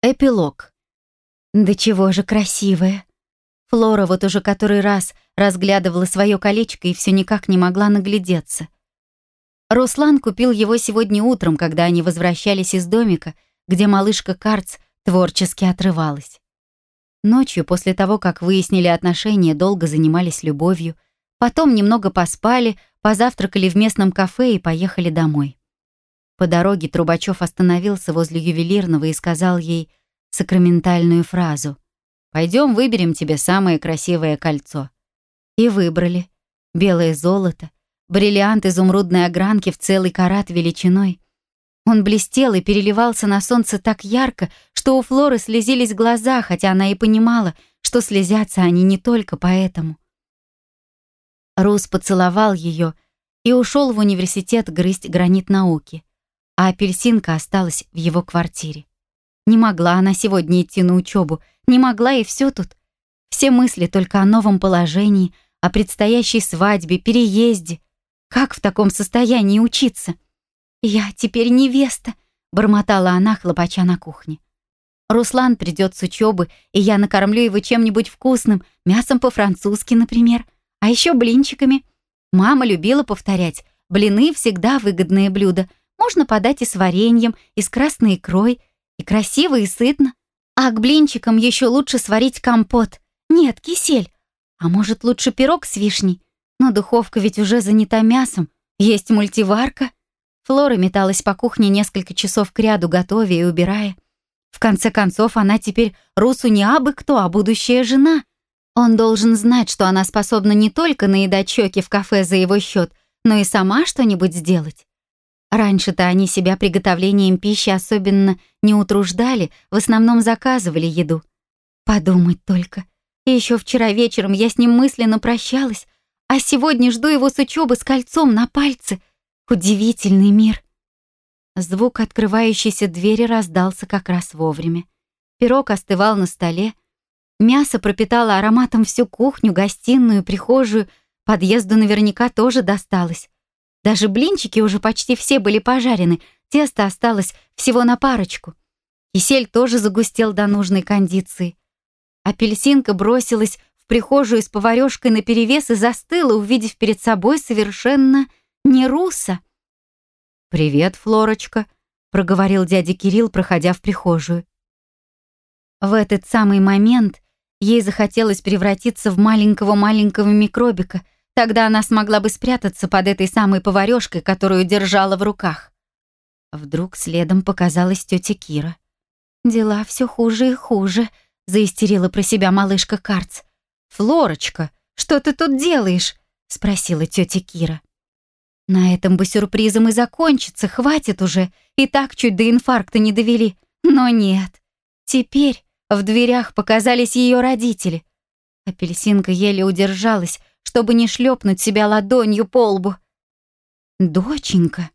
Эпилог. Да чего же красивая. Флора вот уже который раз разглядывала свое колечко и все никак не могла наглядеться. Руслан купил его сегодня утром, когда они возвращались из домика, где малышка Карц творчески отрывалась. Ночью, после того, как выяснили отношения, долго занимались любовью, потом немного поспали, позавтракали в местном кафе и поехали домой. По дороге Трубачев остановился возле ювелирного и сказал ей сакраментальную фразу «Пойдем выберем тебе самое красивое кольцо». И выбрали. Белое золото, бриллиант изумрудной огранки в целый карат величиной. Он блестел и переливался на солнце так ярко, что у Флоры слезились глаза, хотя она и понимала, что слезятся они не только поэтому. Рус поцеловал ее и ушел в университет грызть гранит науки а апельсинка осталась в его квартире. Не могла она сегодня идти на учебу, не могла и все тут. Все мысли только о новом положении, о предстоящей свадьбе, переезде. Как в таком состоянии учиться? «Я теперь невеста», — бормотала она, хлопача на кухне. «Руслан придет с учебы, и я накормлю его чем-нибудь вкусным, мясом по-французски, например, а еще блинчиками. Мама любила повторять, блины всегда выгодное блюдо, можно подать и с вареньем, и с красной икрой, и красиво, и сытно. А к блинчикам еще лучше сварить компот. Нет, кисель. А может, лучше пирог с вишней? Но духовка ведь уже занята мясом. Есть мультиварка. Флора металась по кухне несколько часов кряду, готовя и убирая. В конце концов, она теперь Русу не абы кто, а будущая жена. Он должен знать, что она способна не только наедать щеки в кафе за его счет, но и сама что-нибудь сделать. Раньше-то они себя приготовлением пищи особенно не утруждали, в основном заказывали еду. Подумать только. еще вчера вечером я с ним мысленно прощалась, а сегодня жду его с учебы с кольцом на пальце. Удивительный мир. Звук открывающейся двери раздался как раз вовремя. Пирог остывал на столе. Мясо пропитало ароматом всю кухню, гостиную, прихожую. Подъезду наверняка тоже досталось. Даже блинчики уже почти все были пожарены, тесто осталось всего на парочку. Кисель тоже загустел до нужной кондиции. Апельсинка бросилась в прихожую с поварёшкой наперевес и застыла, увидев перед собой совершенно не руса. «Привет, Флорочка», — проговорил дядя Кирилл, проходя в прихожую. В этот самый момент ей захотелось превратиться в маленького-маленького микробика — Тогда она смогла бы спрятаться под этой самой поварёшкой, которую держала в руках. Вдруг следом показалась тётя Кира. «Дела всё хуже и хуже», — заистерила про себя малышка Карц. «Флорочка, что ты тут делаешь?» — спросила тётя Кира. На этом бы сюрпризом и закончится, хватит уже. И так чуть до инфаркта не довели. Но нет. Теперь в дверях показались её родители. Апельсинка еле удержалась, чтобы не шлепнуть себя ладонью по лбу. «Доченька!»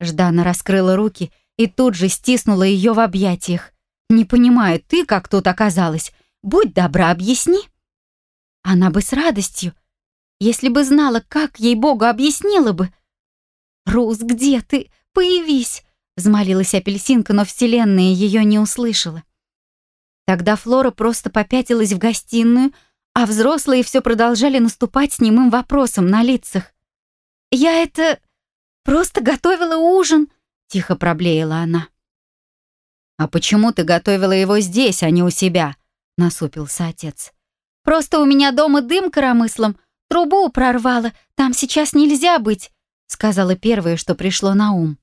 Ждана раскрыла руки и тут же стиснула ее в объятиях. «Не понимаю, ты как тут оказалась? Будь добра, объясни!» Она бы с радостью, если бы знала, как ей Богу объяснила бы. «Рус, где ты? Появись!» взмолилась апельсинка, но вселенная ее не услышала. Тогда Флора просто попятилась в гостиную, а взрослые все продолжали наступать с немым вопросом на лицах. «Я это... просто готовила ужин», — тихо проблеяла она. «А почему ты готовила его здесь, а не у себя?» — насупился отец. «Просто у меня дома дым коромыслом, трубу прорвало, там сейчас нельзя быть», — сказала первое, что пришло на ум.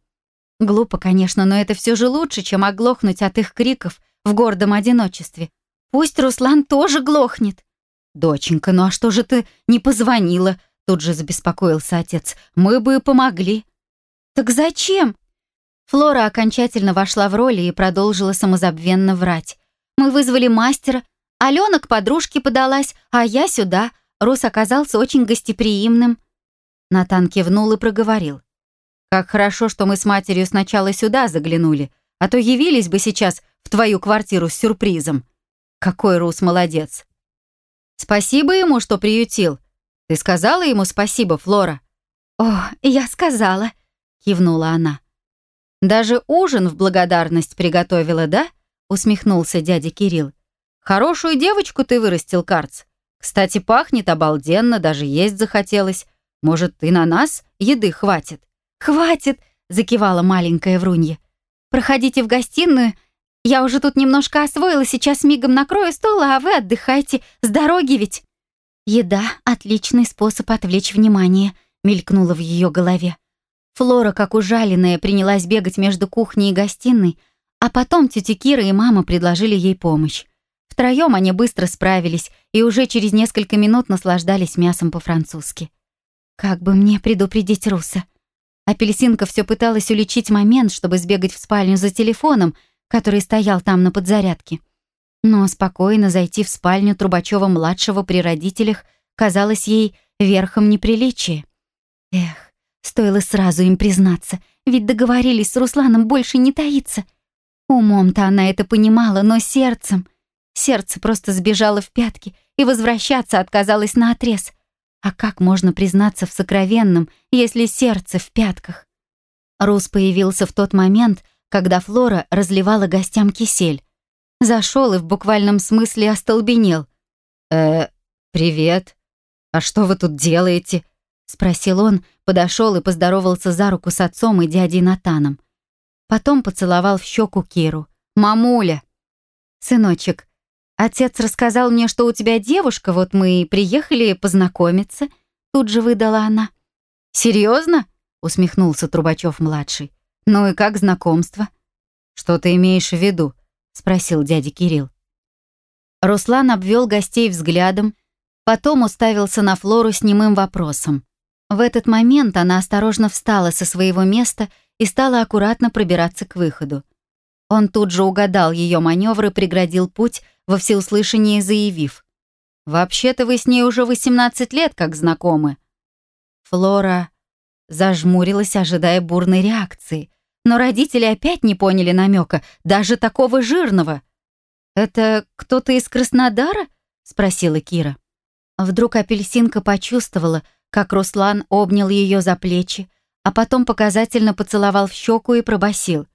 Глупо, конечно, но это все же лучше, чем оглохнуть от их криков в гордом одиночестве. Пусть Руслан тоже глохнет. «Доченька, ну а что же ты не позвонила?» Тут же забеспокоился отец. «Мы бы помогли». «Так зачем?» Флора окончательно вошла в роль и продолжила самозабвенно врать. «Мы вызвали мастера, Алена к подружке подалась, а я сюда. Рус оказался очень гостеприимным». Натан кивнул и проговорил. «Как хорошо, что мы с матерью сначала сюда заглянули, а то явились бы сейчас в твою квартиру с сюрпризом. Какой Рус молодец!» Спасибо ему, что приютил. Ты сказала ему спасибо, Флора? О, я сказала, кивнула она. Даже ужин в благодарность приготовила, да? усмехнулся дядя Кирилл. «Хорошую девочку ты вырастил, Карц. Кстати, пахнет обалденно, даже есть захотелось. Может, и на нас еды хватит?» «Хватит!» — закивала маленькая Врунья. «Проходите в гостиную. Я уже тут немножко освоила, сейчас мигом накрою стол, а вы отдыхайте. С дороги ведь!» «Еда — отличный способ отвлечь внимание», — мелькнуло в ее голове. Флора, как ужаленная, принялась бегать между кухней и гостиной, а потом тетя Кира и мама предложили ей помощь. Втроем они быстро справились и уже через несколько минут наслаждались мясом по-французски. Как бы мне предупредить Руса? Апельсинка все пыталась уличить момент, чтобы сбегать в спальню за телефоном, который стоял там на подзарядке. Но спокойно зайти в спальню Трубачева-младшего при родителях казалось ей верхом неприличия. Эх, стоило сразу им признаться, ведь договорились с Русланом больше не таиться. Умом-то она это понимала, но сердцем... Сердце просто сбежало в пятки и возвращаться отказалось на отрез. А как можно признаться в сокровенном, если сердце в пятках? Рус появился в тот момент, когда Флора разливала гостям кисель. Зашел и в буквальном смысле остолбенел. «Э, привет. А что вы тут делаете?» Спросил он, подошел и поздоровался за руку с отцом и дядей Натаном. Потом поцеловал в щеку Киру. «Мамуля!» «Сыночек, Отец рассказал мне, что у тебя девушка, вот мы и приехали познакомиться. Тут же выдала она. Серьезно? усмехнулся Трубачев-младший. Ну и как знакомство? Что ты имеешь в виду? спросил дядя Кирилл. Руслан обвел гостей взглядом, потом уставился на Флору с немым вопросом. В этот момент она осторожно встала со своего места и стала аккуратно пробираться к выходу. Он тут же угадал ее маневр и преградил путь, во всеуслышание заявив. «Вообще-то вы с ней уже 18 лет как знакомы». Флора зажмурилась, ожидая бурной реакции, но родители опять не поняли намека, даже такого жирного. «Это кто-то из Краснодара?» — спросила Кира. Вдруг апельсинка почувствовала, как Руслан обнял ее за плечи, а потом показательно поцеловал в щеку и пробасил.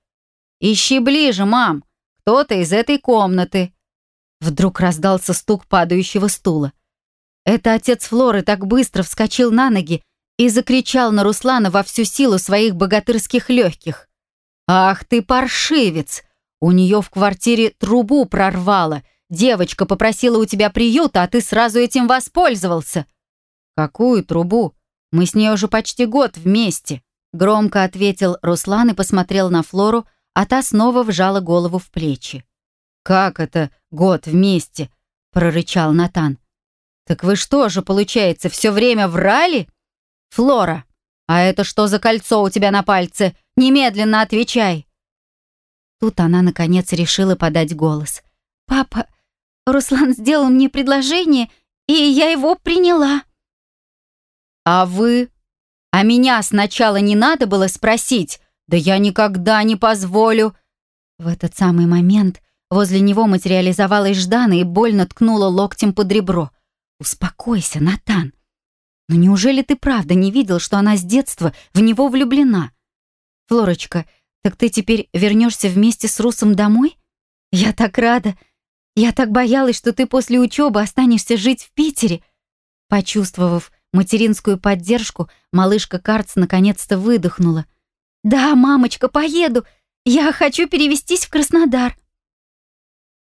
«Ищи ближе, мам! Кто-то из этой комнаты!» Вдруг раздался стук падающего стула. Это отец Флоры так быстро вскочил на ноги и закричал на Руслана во всю силу своих богатырских легких. «Ах ты паршивец! У нее в квартире трубу прорвало. Девочка попросила у тебя приюта, а ты сразу этим воспользовался». «Какую трубу? Мы с ней уже почти год вместе», громко ответил Руслан и посмотрел на Флору, а та снова вжала голову в плечи. «Как это год вместе?» — прорычал Натан. «Так вы что же, получается, все время врали?» «Флора, а это что за кольцо у тебя на пальце? Немедленно отвечай!» Тут она, наконец, решила подать голос. «Папа, Руслан сделал мне предложение, и я его приняла». «А вы? А меня сначала не надо было спросить? Да я никогда не позволю!» В этот самый момент Возле него материализовалась Ждана и больно ткнула локтем под ребро. «Успокойся, Натан. Но неужели ты правда не видел, что она с детства в него влюблена? Флорочка, так ты теперь вернешься вместе с Русом домой? Я так рада. Я так боялась, что ты после учебы останешься жить в Питере». Почувствовав материнскую поддержку, малышка Карц наконец-то выдохнула. «Да, мамочка, поеду. Я хочу перевестись в Краснодар».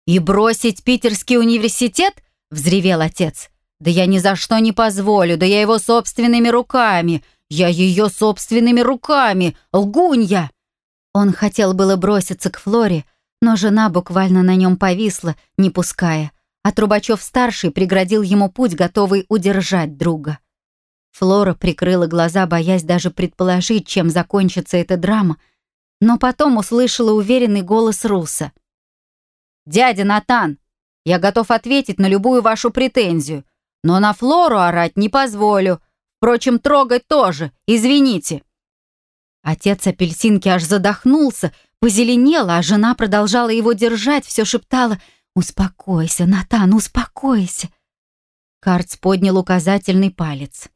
«И бросить Питерский университет?» — взревел отец. «Да я ни за что не позволю, да я его собственными руками! Я ее собственными руками! Лгунья!» Он хотел было броситься к Флоре, но жена буквально на нем повисла, не пуская, а Трубачев-старший преградил ему путь, готовый удержать друга. Флора прикрыла глаза, боясь даже предположить, чем закончится эта драма, но потом услышала уверенный голос Руса — «Дядя Натан, я готов ответить на любую вашу претензию, но на Флору орать не позволю. Впрочем, трогать тоже, извините». Отец апельсинки аж задохнулся, позеленел, а жена продолжала его держать, все шептала «Успокойся, Натан, успокойся». Карц поднял указательный палец.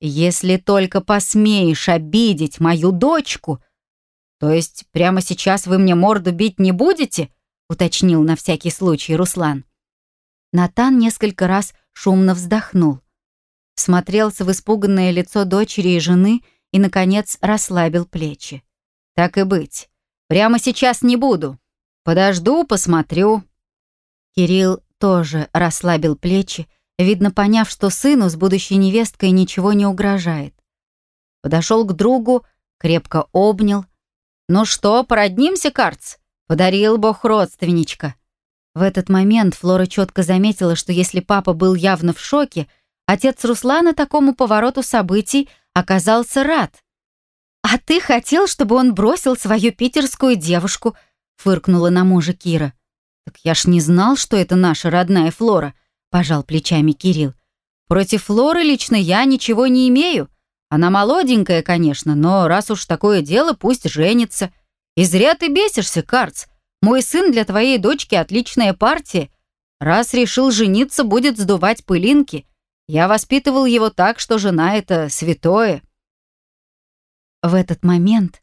«Если только посмеешь обидеть мою дочку...» «То есть прямо сейчас вы мне морду бить не будете?» уточнил на всякий случай Руслан. Натан несколько раз шумно вздохнул. Смотрелся в испуганное лицо дочери и жены и, наконец, расслабил плечи. «Так и быть. Прямо сейчас не буду. Подожду, посмотрю». Кирилл тоже расслабил плечи, видно, поняв, что сыну с будущей невесткой ничего не угрожает. Подошел к другу, крепко обнял. «Ну что, породнимся, Карц?» Подарил бог родственничка. В этот момент Флора четко заметила, что если папа был явно в шоке, отец Руслана такому повороту событий оказался рад. «А ты хотел, чтобы он бросил свою питерскую девушку?» — фыркнула на мужа Кира. «Так я ж не знал, что это наша родная Флора», — пожал плечами Кирилл. «Против Флоры лично я ничего не имею. Она молоденькая, конечно, но раз уж такое дело, пусть женится». И зря ты бесишься, Карц. Мой сын для твоей дочки отличная партия. Раз решил жениться, будет сдувать пылинки. Я воспитывал его так, что жена — это святое». В этот момент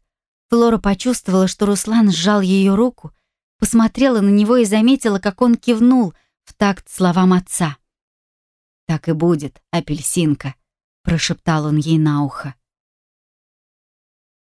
Флора почувствовала, что Руслан сжал ее руку, посмотрела на него и заметила, как он кивнул в такт словам отца. «Так и будет, апельсинка», — прошептал он ей на ухо.